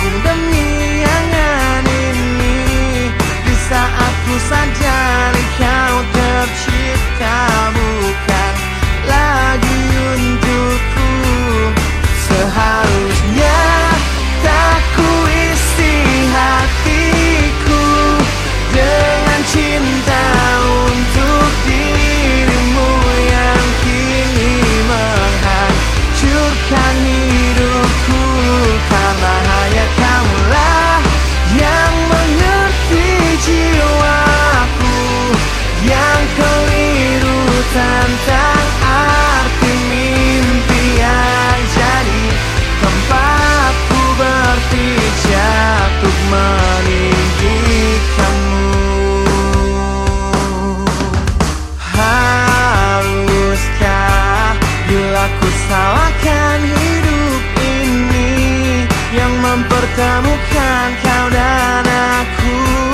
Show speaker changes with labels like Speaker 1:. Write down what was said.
Speaker 1: Tahun demi angan ini. Bisa aku sadari salahkan hidup ini yang mempertemukan kau dan aku.